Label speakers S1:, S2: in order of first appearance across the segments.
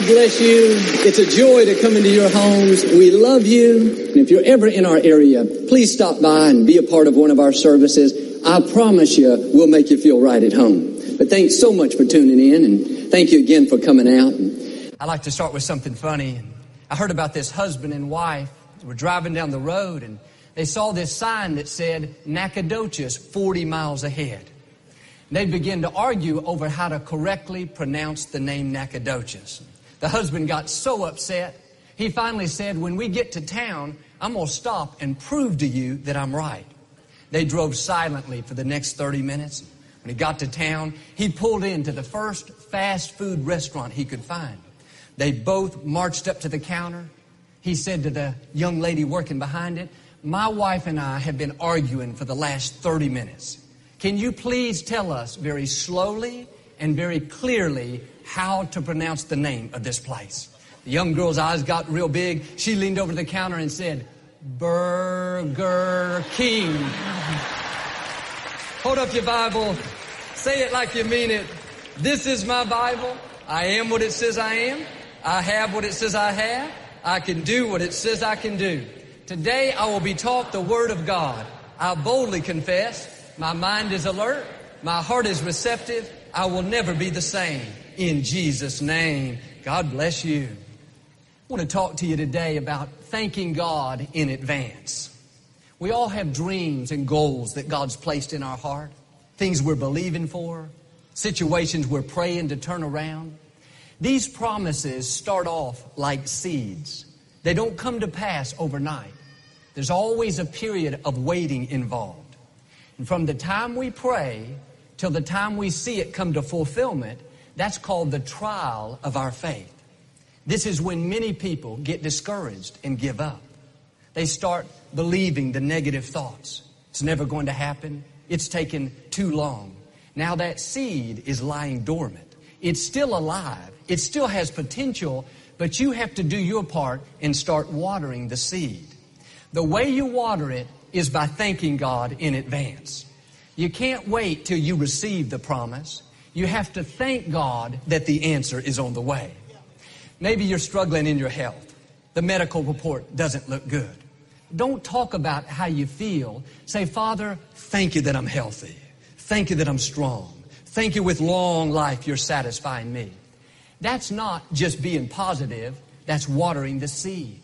S1: God bless you. It's a joy to come into your homes. We love you. And if you're ever in our area, please stop by and be a part of one of our services. I promise you, we'll make you feel right at home. But thanks so much for tuning in and thank you again for coming out. I like to start with something funny. I heard about this husband and wife were driving down the road and they saw this sign that said Nacogdoches 40 miles ahead. They began to argue over how to correctly pronounce the name Nacogdoches. The husband got so upset, he finally said, When we get to town, I'm going to stop and prove to you that I'm right. They drove silently for the next 30 minutes. When he got to town, he pulled into the first fast food restaurant he could find. They both marched up to the counter. He said to the young lady working behind it, My wife and I have been arguing for the last 30 minutes. Can you please tell us very slowly and very clearly how to pronounce the name of this place? The young girl's eyes got real big. She leaned over to the counter and said, Burger King. Hold up your Bible. Say it like you mean it. This is my Bible. I am what it says I am. I have what it says I have. I can do what it says I can do. Today I will be taught the Word of God. I boldly confess. My mind is alert. My heart is receptive. I will never be the same. In Jesus' name. God bless you. I want to talk to you today about thanking God in advance. We all have dreams and goals that God's placed in our heart, things we're believing for, situations we're praying to turn around. These promises start off like seeds. They don't come to pass overnight. There's always a period of waiting involved. And from the time we pray till the time we see it come to fulfillment, that's called the trial of our faith. This is when many people get discouraged and give up. They start believing the negative thoughts. It's never going to happen. It's taken too long. Now that seed is lying dormant. It's still alive. It still has potential, but you have to do your part and start watering the seed. The way you water it is by thanking God in advance. You can't wait till you receive the promise. You have to thank God that the answer is on the way. Maybe you're struggling in your health. The medical report doesn't look good. Don't talk about how you feel. Say, Father, thank you that I'm healthy. Thank you that I'm strong. Thank you with long life you're satisfying me. That's not just being positive, that's watering the seed.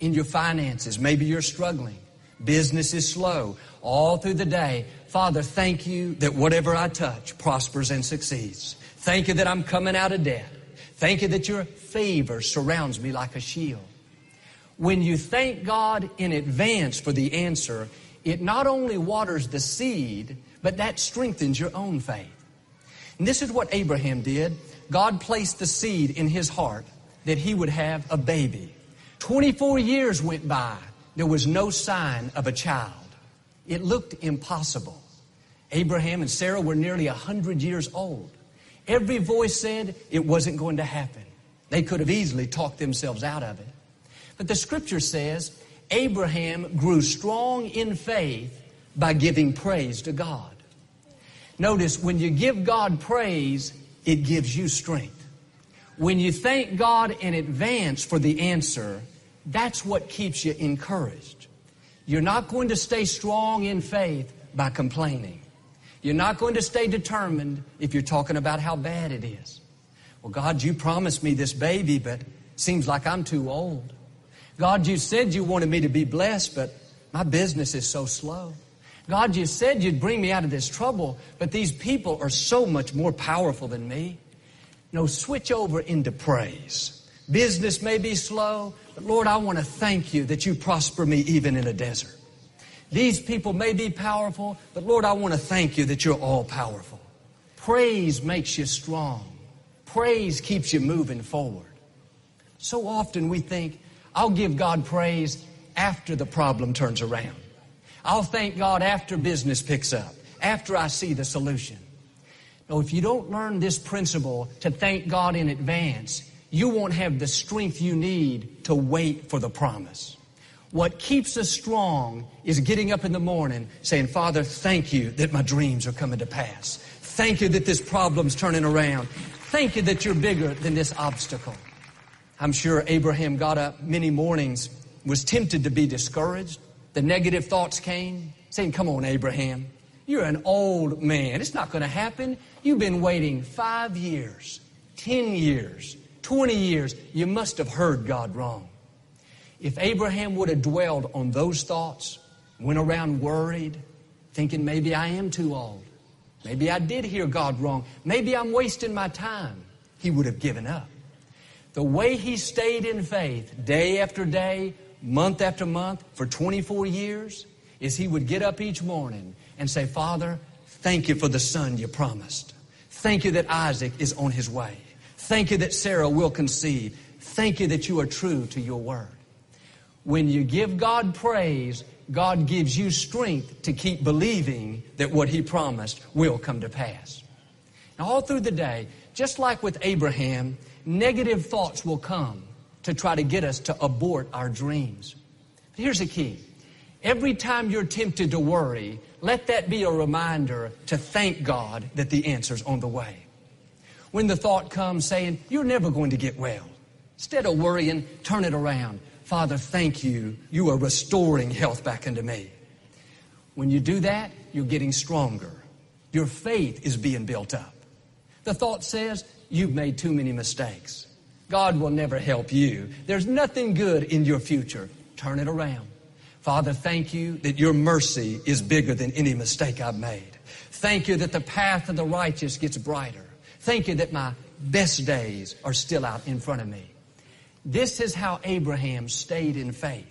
S1: In your finances, maybe you're struggling. Business is slow. All through the day, Father, thank you that whatever I touch prospers and succeeds. Thank you that I'm coming out of debt. Thank you that your favor surrounds me like a shield. When you thank God in advance for the answer, it not only waters the seed, but that strengthens your own faith. And this is what Abraham did. God placed the seed in his heart that he would have a baby. 24 years went by. There was no sign of a child. It looked impossible. Abraham and Sarah were nearly 100 years old. Every voice said it wasn't going to happen. They could have easily talked themselves out of it. But the scripture says Abraham grew strong in faith by giving praise to God. Notice when you give God praise, it gives you strength. When you thank God in advance for the answer, that's what keeps you encouraged. You're not going to stay strong in faith by complaining. You're not going to stay determined if you're talking about how bad it is. Well, God, you promised me this baby, but seems like I'm too old. God, you said you wanted me to be blessed, but my business is so slow. God, you said you'd bring me out of this trouble, but these people are so much more powerful than me. No, switch over into praise. Business may be slow, but Lord, I want to thank you that you prosper me even in a desert. These people may be powerful, but Lord, I want to thank you that you're all powerful. Praise makes you strong. Praise keeps you moving forward. So often we think, I'll give God praise after the problem turns around. I'll thank God after business picks up, after I see the solution. No, if you don't learn this principle to thank God in advance, you won't have the strength you need to wait for the promise. What keeps us strong is getting up in the morning saying, Father, thank you that my dreams are coming to pass. Thank you that this problem's turning around. Thank you that you're bigger than this obstacle. I'm sure Abraham got up many mornings, was tempted to be discouraged. The negative thoughts came, saying, Come on, Abraham, you're an old man. It's not going to happen. You've been waiting five years, 10 years, 20 years. You must have heard God wrong. If Abraham would have dwelled on those thoughts, went around worried, thinking maybe I am too old, maybe I did hear God wrong, maybe I'm wasting my time, he would have given up. The way he stayed in faith day after day, month after month, for 24 years, is he would get up each morning and say, Father, thank you for the son you promised. Thank you that Isaac is on his way. Thank you that Sarah will conceive. Thank you that you are true to your word. When you give God praise, God gives you strength to keep believing that what He promised will come to pass. Now, all through the day, just like with Abraham, negative thoughts will come to try to get us to abort our dreams. But here's the key. Every time you're tempted to worry, let that be a reminder to thank God that the answer's on the way. When the thought comes saying, you're never going to get well, instead of worrying, turn it around. Father, thank you. You are restoring health back into me. When you do that, you're getting stronger. Your faith is being built up. The thought says, you've made too many mistakes. God will never help you. There's nothing good in your future. Turn it around. Father, thank you that your mercy is bigger than any mistake I've made. Thank you that the path of the righteous gets brighter. Thank you that my best days are still out in front of me. This is how Abraham stayed in faith.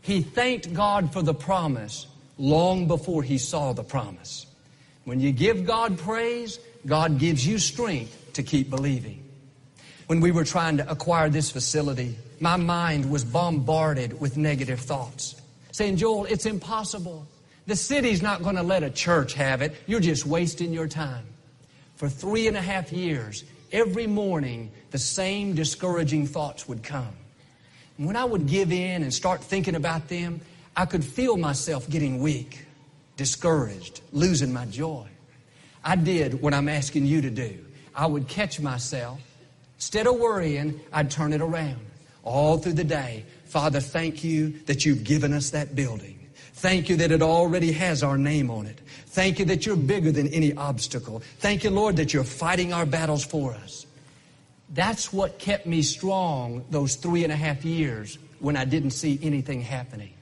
S1: He thanked God for the promise long before he saw the promise. When you give God praise, God gives you strength to keep believing. When we were trying to acquire this facility, my mind was bombarded with negative thoughts, saying, Joel, it's impossible. The city's not going to let a church have it. You're just wasting your time. For three and a half years, every morning the same discouraging thoughts would come. And when I would give in and start thinking about them, I could feel myself getting weak, discouraged, losing my joy. I did what I'm asking you to do. I would catch myself. Instead of worrying, I'd turn it around. All through the day, Father, thank you that you've given us that building. Thank you that it already has our name on it. Thank you that you're bigger than any obstacle. Thank you, Lord, that you're fighting our battles for us. That's what kept me strong those three and a half years when I didn't see anything happening.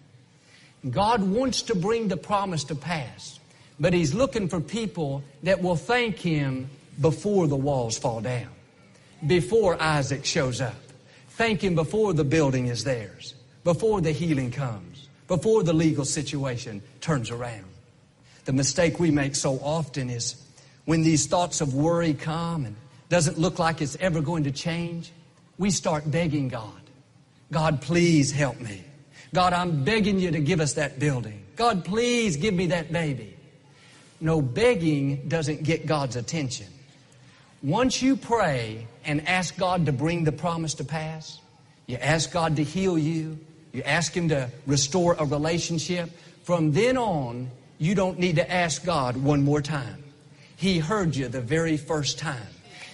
S1: God wants to bring the promise to pass, but He's looking for people that will thank Him before the walls fall down, before Isaac shows up. Thank Him before the building is theirs, before the healing comes, before the legal situation turns around. The mistake we make so often is when these thoughts of worry come and doesn't look like it's ever going to change, we start begging God. God, please help me. God, I'm begging you to give us that building. God, please give me that baby. No, begging doesn't get God's attention. Once you pray and ask God to bring the promise to pass, you ask God to heal you, you ask Him to restore a relationship, from then on, you don't need to ask God one more time. He heard you the very first time.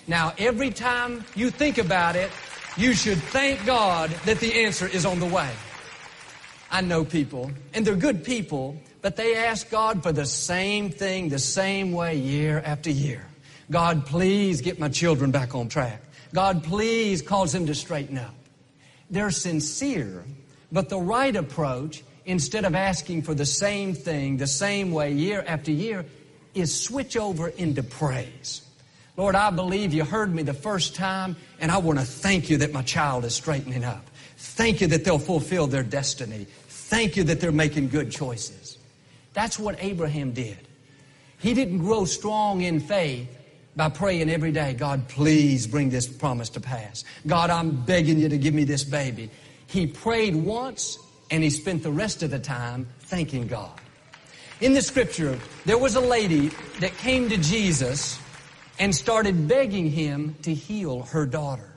S1: Now, every time you think about it, you should thank God that the answer is on the way. I know people, and they're good people, but they ask God for the same thing the same way year after year. God, please get my children back on track. God, please cause them to straighten up. They're sincere, but the right approach, instead of asking for the same thing the same way year after year, is switch over into praise. Lord, I believe you heard me the first time, and I want to thank you that my child is straightening up. Thank you that they'll fulfill their destiny. Thank you that they're making good choices. That's what Abraham did. He didn't grow strong in faith by praying every day, God, please bring this promise to pass. God, I'm begging you to give me this baby. He prayed once and he spent the rest of the time thanking God. In the scripture, there was a lady that came to Jesus and started begging him to heal her daughter.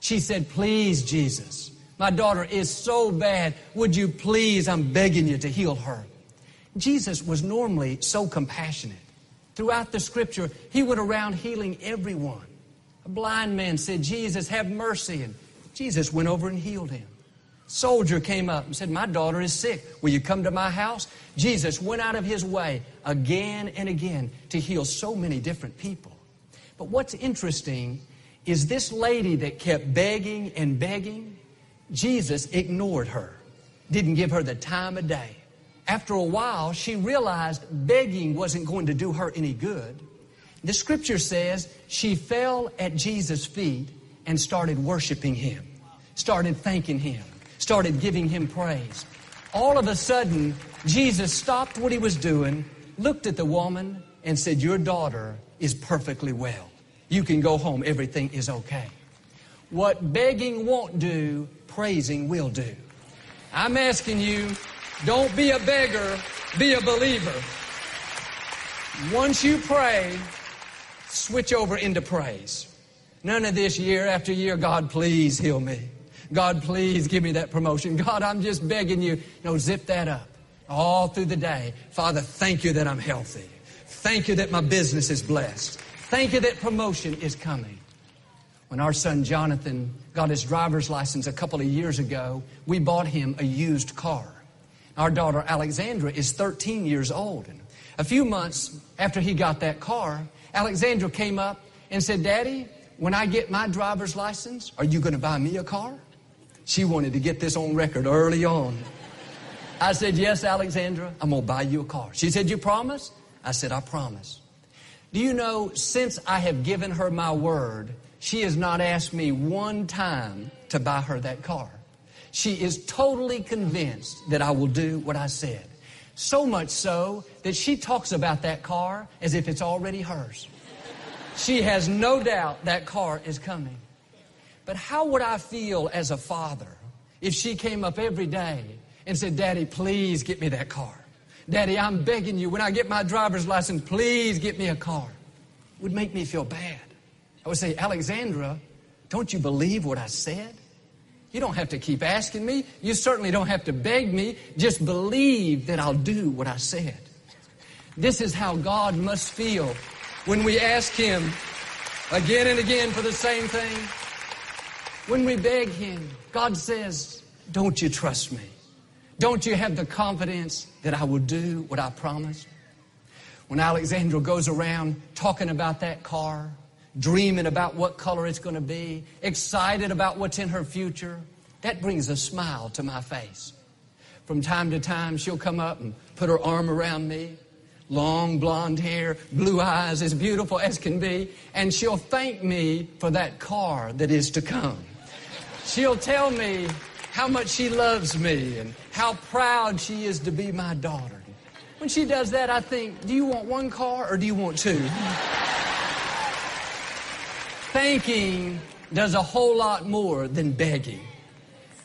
S1: She said, Please, Jesus, My daughter is so bad. Would you please, I'm begging you to heal her. Jesus was normally so compassionate. Throughout the scripture, he went around healing everyone. A blind man said, Jesus, have mercy. And Jesus went over and healed him. Soldier came up and said, My daughter is sick. Will you come to my house? Jesus went out of his way again and again to heal so many different people. But what's interesting is this lady that kept begging and begging, Jesus ignored her, didn't give her the time of day. After a while, she realized begging wasn't going to do her any good. The scripture says she fell at Jesus' feet and started worshiping him, started thanking him, started giving him praise. All of a sudden, Jesus stopped what he was doing, looked at the woman, and said, Your daughter is perfectly well. You can go home. Everything is okay. What begging won't do, praising will do. I'm asking you, don't be a beggar, be a believer. Once you pray, switch over into praise. None of this year after year, God, please heal me. God, please give me that promotion. God, I'm just begging you. No, zip that up all through the day. Father, thank you that I'm healthy. Thank you that my business is blessed. Thank you that promotion is coming. When our son Jonathan got his driver's license a couple of years ago, we bought him a used car. Our daughter Alexandra is 13 years old. And a few months after he got that car, Alexandra came up and said, Daddy, when I get my driver's license, are you going to buy me a car? She wanted to get this on record early on. I said, Yes, Alexandra, I'm going to buy you a car. She said, You promise? I said, I promise. Do you know, since I have given her my word, she has not asked me one time to buy her that car. She is totally convinced that I will do what I said. So much so that she talks about that car as if it's already hers. She has no doubt that car is coming. But how would I feel as a father if she came up every day and said, Daddy, please get me that car? Daddy, I'm begging you, when I get my driver's license, please get me a car. It would make me feel bad. I would say, Alexandra, don't you believe what I said? You don't have to keep asking me. You certainly don't have to beg me. Just believe that I'll do what I said. This is how God must feel when we ask Him again and again for the same thing. When we beg Him, God says, Don't you trust me? Don't you have the confidence that I will do what I promised? When Alexandra goes around talking about that car, dreaming about what color it's going to be, excited about what's in her future, that brings a smile to my face. From time to time, she'll come up and put her arm around me, long blonde hair, blue eyes, as beautiful as can be, and she'll thank me for that car that is to come. She'll tell me how much she loves me and how proud she is to be my daughter. When she does that, I think, do you want one car or do you want two? Thanking does a whole lot more than begging.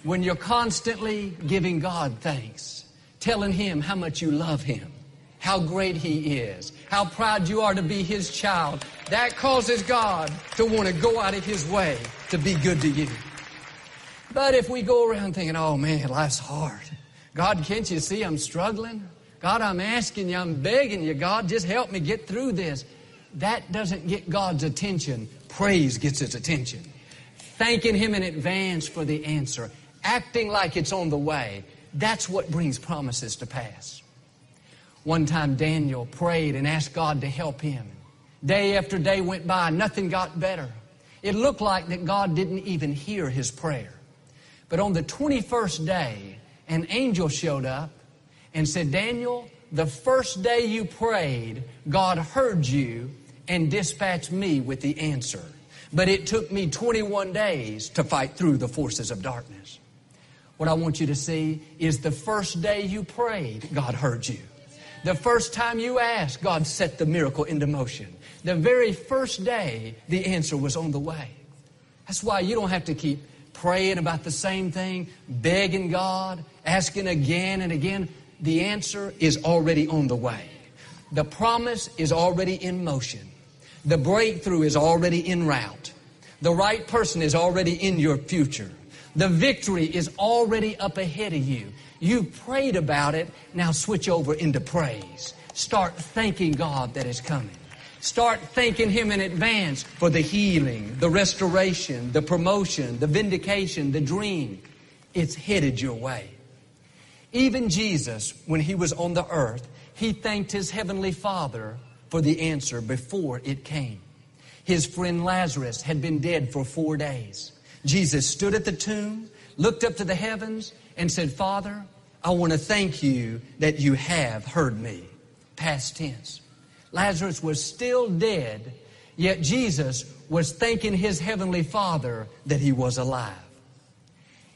S1: When you're constantly giving God thanks, telling Him how much you love Him, how great He is, how proud you are to be His child, that causes God to want to go out of His way to be good to you. But if we go around thinking, oh man, life's hard. God, can't you see I'm struggling? God, I'm asking you, I'm begging you, God, just help me get through this. That doesn't get God's attention praise gets its attention. Thanking Him in advance for the answer, acting like it's on the way, that's what brings promises to pass. One time Daniel prayed and asked God to help him. Day after day went by, nothing got better. It looked like that God didn't even hear his prayer. But on the 21st day, an angel showed up and said, Daniel, the first day you prayed, God heard you and dispatched me with the answer. But it took me 21 days to fight through the forces of darkness. What I want you to see is the first day you prayed, God heard you. The first time you asked, God set the miracle into motion. The very first day, the answer was on the way. That's why you don't have to keep praying about the same thing, begging God, asking again and again. The answer is already on the way. The promise is already in motion. The breakthrough is already en route. The right person is already in your future. The victory is already up ahead of you. You've prayed about it. Now switch over into praise. Start thanking God that is coming. Start thanking Him in advance for the healing, the restoration, the promotion, the vindication, the dream. It's headed your way. Even Jesus, when He was on the earth, He thanked His Heavenly Father for the answer before it came. His friend Lazarus had been dead for four days. Jesus stood at the tomb, looked up to the heavens, and said, Father, I want to thank you that you have heard me. Past tense. Lazarus was still dead, yet Jesus was thanking his heavenly Father that he was alive.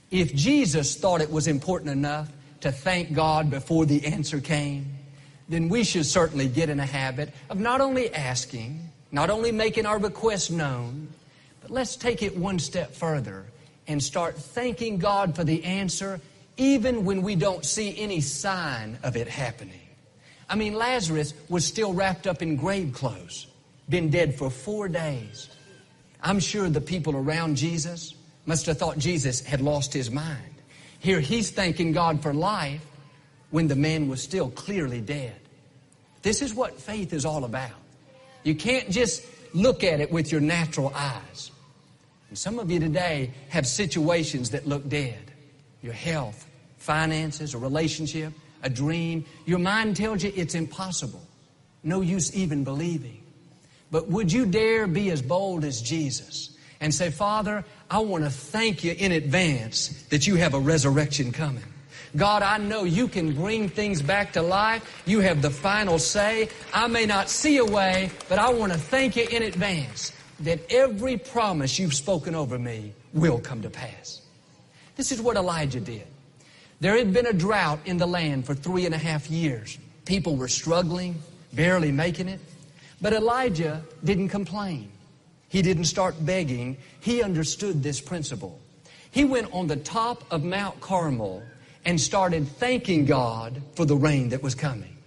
S1: If Jesus thought it was important enough to thank God before the answer came, then we should certainly get in a habit of not only asking, not only making our requests known, but let's take it one step further and start thanking God for the answer even when we don't see any sign of it happening. I mean, Lazarus was still wrapped up in grave clothes, been dead for four days. I'm sure the people around Jesus must have thought Jesus had lost his mind. Here he's thanking God for life when the man was still clearly dead. This is what faith is all about. You can't just look at it with your natural eyes. And some of you today have situations that look dead. Your health, finances, a relationship, a dream. Your mind tells you it's impossible. No use even believing. But would you dare be as bold as Jesus and say, Father, I want to thank you in advance that you have a resurrection coming. God, I know you can bring things back to life. You have the final say. I may not see a way, but I want to thank you in advance that every promise you've spoken over me will come to pass. This is what Elijah did. There had been a drought in the land for three and a half years. People were struggling, barely making it. But Elijah didn't complain. He didn't start begging. He understood this principle. He went on the top of Mount Carmel and started thanking God for the rain that was coming.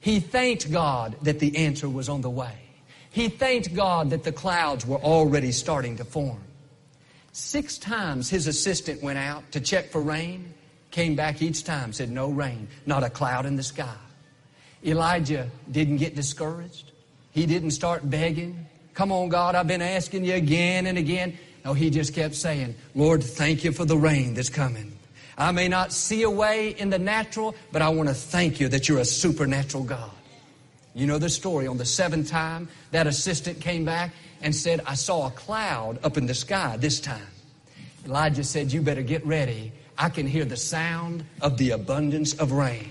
S1: He thanked God that the answer was on the way. He thanked God that the clouds were already starting to form. Six times his assistant went out to check for rain, Came back each time, said, No rain, not a cloud in the sky. Elijah didn't get discouraged. He didn't start begging. Come on, God, I've been asking you again and again. No, he just kept saying, Lord, thank you for the rain that's coming. I may not see a way in the natural, but I want to thank you that you're a supernatural God. You know the story. On the seventh time, that assistant came back and said, I saw a cloud up in the sky this time. Elijah said, You better get ready I can hear the sound of the abundance of rain.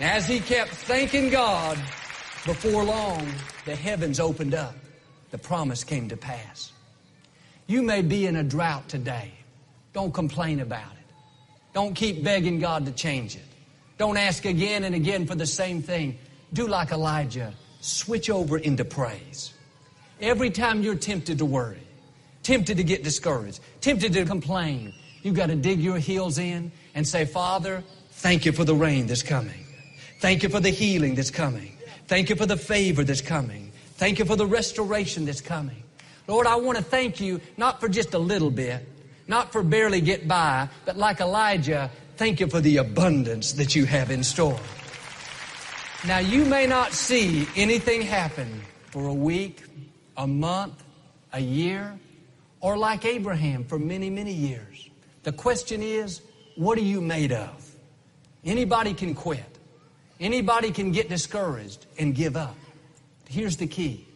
S1: And as he kept thanking God, before long, the heavens opened up. The promise came to pass. You may be in a drought today. Don't complain about it. Don't keep begging God to change it. Don't ask again and again for the same thing. Do like Elijah. Switch over into praise. Every time you're tempted to worry, tempted to get discouraged, tempted to complain, You've got to dig your heels in and say, Father, thank you for the rain that's coming. Thank you for the healing that's coming. Thank you for the favor that's coming. Thank you for the restoration that's coming. Lord, I want to thank you not for just a little bit, not for barely get by, but like Elijah, thank you for the abundance that you have in store. Now, you may not see anything happen for a week, a month, a year, or like Abraham for many, many years. The question is, what are you made of? Anybody can quit. Anybody can get discouraged and give up. Here's the key.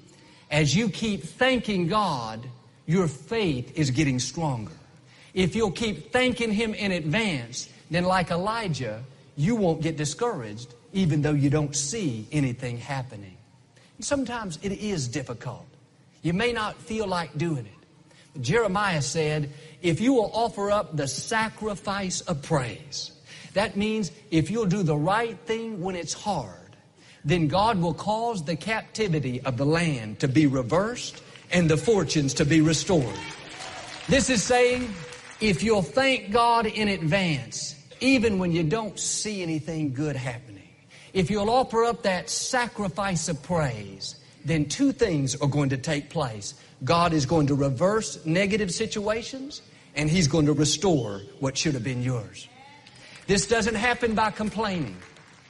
S1: As you keep thanking God, your faith is getting stronger. If you'll keep thanking Him in advance, then like Elijah, you won't get discouraged even though you don't see anything happening. And sometimes it is difficult. You may not feel like doing it. Jeremiah said, if you will offer up the sacrifice of praise. That means if you'll do the right thing when it's hard, then God will cause the captivity of the land to be reversed and the fortunes to be restored. This is saying if you'll thank God in advance, even when you don't see anything good happening, if you'll offer up that sacrifice of praise, then two things are going to take place. God is going to reverse negative situations and He's going to restore what should have been yours. This doesn't happen by complaining,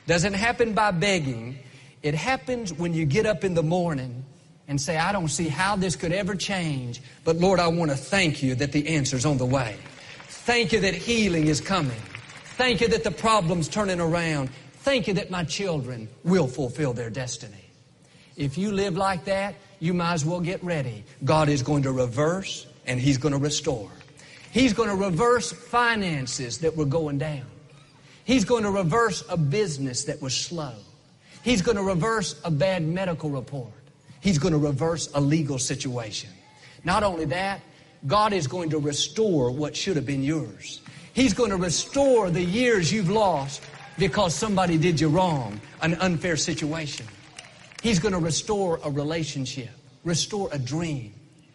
S1: doesn't happen by begging. It happens when you get up in the morning and say, I don't see how this could ever change, but Lord, I want to thank you that the answer's on the way. Thank you that healing is coming. Thank you that the problem's turning around. Thank you that my children will fulfill their destiny. If you live like that, you might as well get ready. God is going to reverse and He's going to restore. He's going to reverse finances that were going down. He's going to reverse a business that was slow. He's going to reverse a bad medical report. He's going to reverse a legal situation. Not only that, God is going to restore what should have been yours. He's going to restore the years you've lost because somebody did you wrong, an unfair situation. He's going to restore a relationship, restore a dream.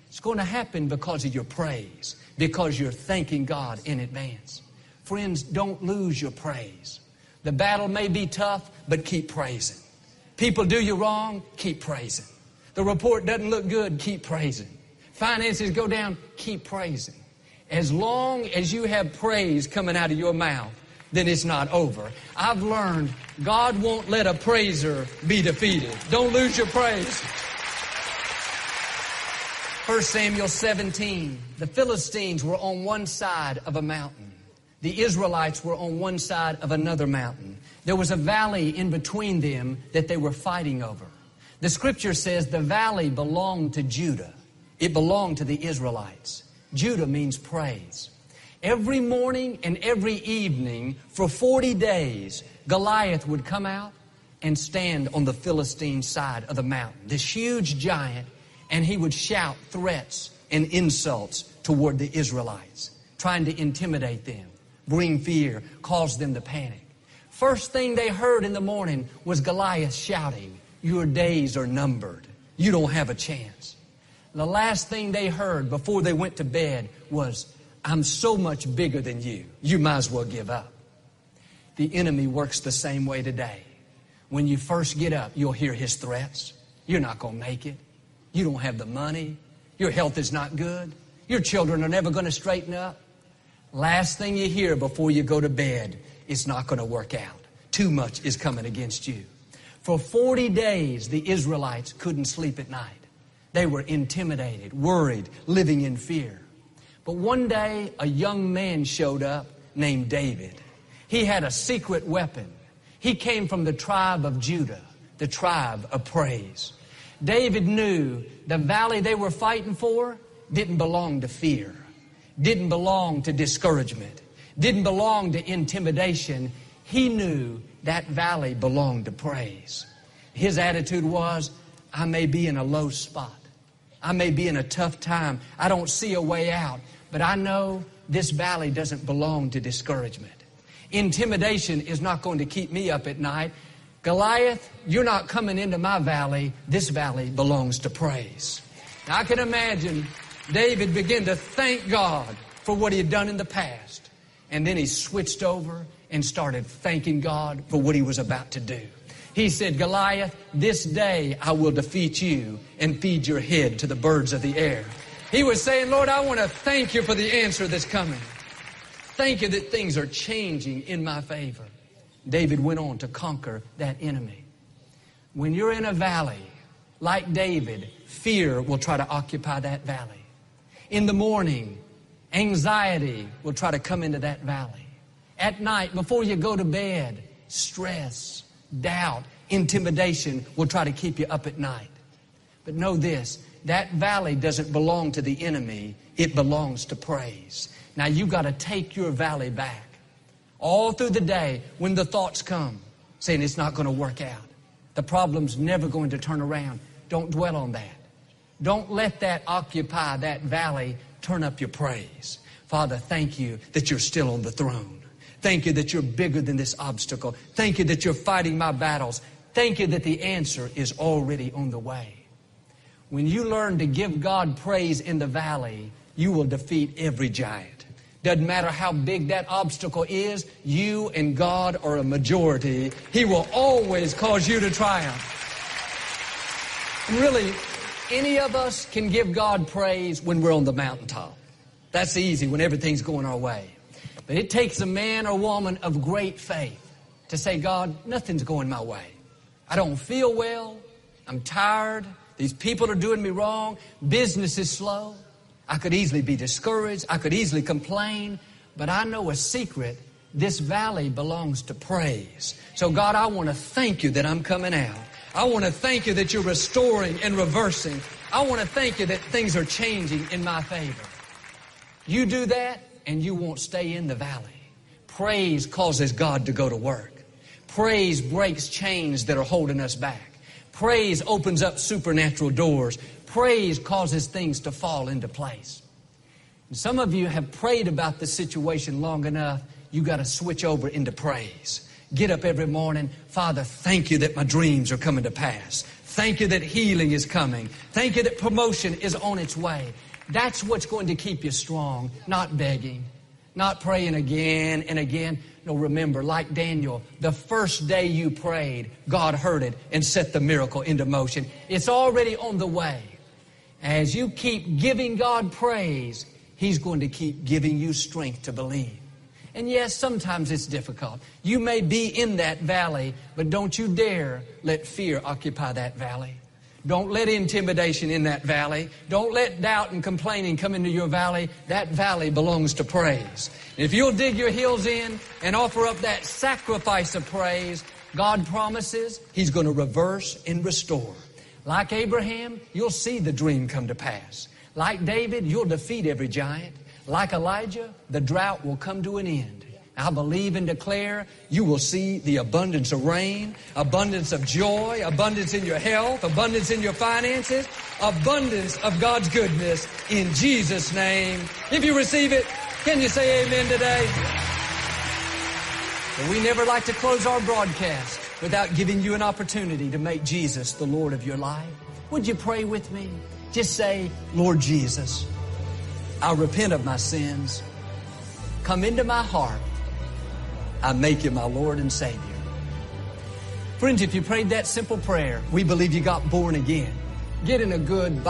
S1: It's going to happen because of your praise, because you're thanking God in advance. Friends, don't lose your praise. The battle may be tough, but keep praising. People do you wrong, keep praising. The report doesn't look good, keep praising. Finances go down, keep praising. As long as you have praise coming out of your mouth, then it's not over. I've learned God won't let a praiser be defeated. Don't lose your praise. 1 Samuel 17, the Philistines were on one side of a mountain. The Israelites were on one side of another mountain. There was a valley in between them that they were fighting over. The scripture says the valley belonged to Judah. It belonged to the Israelites. Judah means praise. Every morning and every evening for 40 days, Goliath would come out and stand on the Philistine side of the mountain, this huge giant, and he would shout threats and insults toward the Israelites, trying to intimidate them, bring fear, cause them to panic. First thing they heard in the morning was Goliath shouting, Your days are numbered. You don't have a chance. The last thing they heard before they went to bed was, I'm so much bigger than you. You might as well give up. The enemy works the same way today. When you first get up, you'll hear his threats. You're not going to make it. You don't have the money. Your health is not good. Your children are never going to straighten up. Last thing you hear before you go to bed, it's not going to work out. Too much is coming against you. For 40 days, the Israelites couldn't sleep at night. They were intimidated, worried, living in fear. But one day, a young man showed up named David. He had a secret weapon. He came from the tribe of Judah, the tribe of praise. David knew the valley they were fighting for didn't belong to fear, didn't belong to discouragement, didn't belong to intimidation. He knew that valley belonged to praise. His attitude was, I may be in a low spot. I may be in a tough time. I don't see a way out. But I know this valley doesn't belong to discouragement. Intimidation is not going to keep me up at night. Goliath, you're not coming into my valley. This valley belongs to praise. Now, I can imagine David begin to thank God for what he had done in the past. And then he switched over and started thanking God for what he was about to do. He said, Goliath, this day I will defeat you and feed your head to the birds of the air. He was saying, Lord, I want to thank you for the answer that's coming. Thank you that things are changing in my favor. David went on to conquer that enemy. When you're in a valley, like David, fear will try to occupy that valley. In the morning, anxiety will try to come into that valley. At night, before you go to bed, stress, doubt, intimidation will try to keep you up at night. But know this that valley doesn't belong to the enemy, it belongs to praise. Now you've got to take your valley back. All through the day, when the thoughts come, saying it's not going to work out, the problem's never going to turn around, don't dwell on that. Don't let that occupy that valley. Turn up your praise. Father, thank you that you're still on the throne. Thank you that you're bigger than this obstacle. Thank you that you're fighting my battles. Thank you that the answer is already on the way. When you learn to give God praise in the valley, you will defeat every giant. Doesn't matter how big that obstacle is, you and God are a majority. He will always cause you to triumph. And really, any of us can give God praise when we're on the mountaintop. That's easy when everything's going our way. But it takes a man or woman of great faith to say, God, nothing's going my way. I don't feel well. I'm tired. These people are doing me wrong. Business is slow. I could easily be discouraged. I could easily complain. But I know a secret. This valley belongs to praise. So, God, I want to thank you that I'm coming out. I want to thank you that you're restoring and reversing. I want to thank you that things are changing in my favor. You do that, and you won't stay in the valley. Praise causes God to go to work. Praise breaks chains that are holding us back. Praise opens up supernatural doors. Praise causes things to fall into place. And some of you have prayed about the situation long enough, you got to switch over into praise. Get up every morning. Father, thank you that my dreams are coming to pass. Thank you that healing is coming. Thank you that promotion is on its way. That's what's going to keep you strong, not begging, not praying again and again. No, remember, like Daniel, the first day you prayed, God heard it and set the miracle into motion. It's already on the way. As you keep giving God praise, He's going to keep giving you strength to believe. And yes, sometimes it's difficult. You may be in that valley, but don't you dare let fear occupy that valley. Don't let intimidation in that valley. Don't let doubt and complaining come into your valley. That valley belongs to praise. If you'll dig your heels in and offer up that sacrifice of praise, God promises He's going to reverse and restore. Like Abraham, you'll see the dream come to pass. Like David, you'll defeat every giant. Like Elijah, the drought will come to an end. I believe and declare you will see the abundance of rain, abundance of joy, abundance in your health, abundance in your finances, abundance of God's goodness in Jesus' name. If you receive it, can you say amen today? We never like to close our broadcast without giving you an opportunity to make Jesus the Lord of your life. Would you pray with me? Just say, Lord Jesus, I repent of my sins. Come into my heart. I make you my Lord and Savior. Friends, if you prayed that simple prayer, we believe you got born again. Get in a good Bible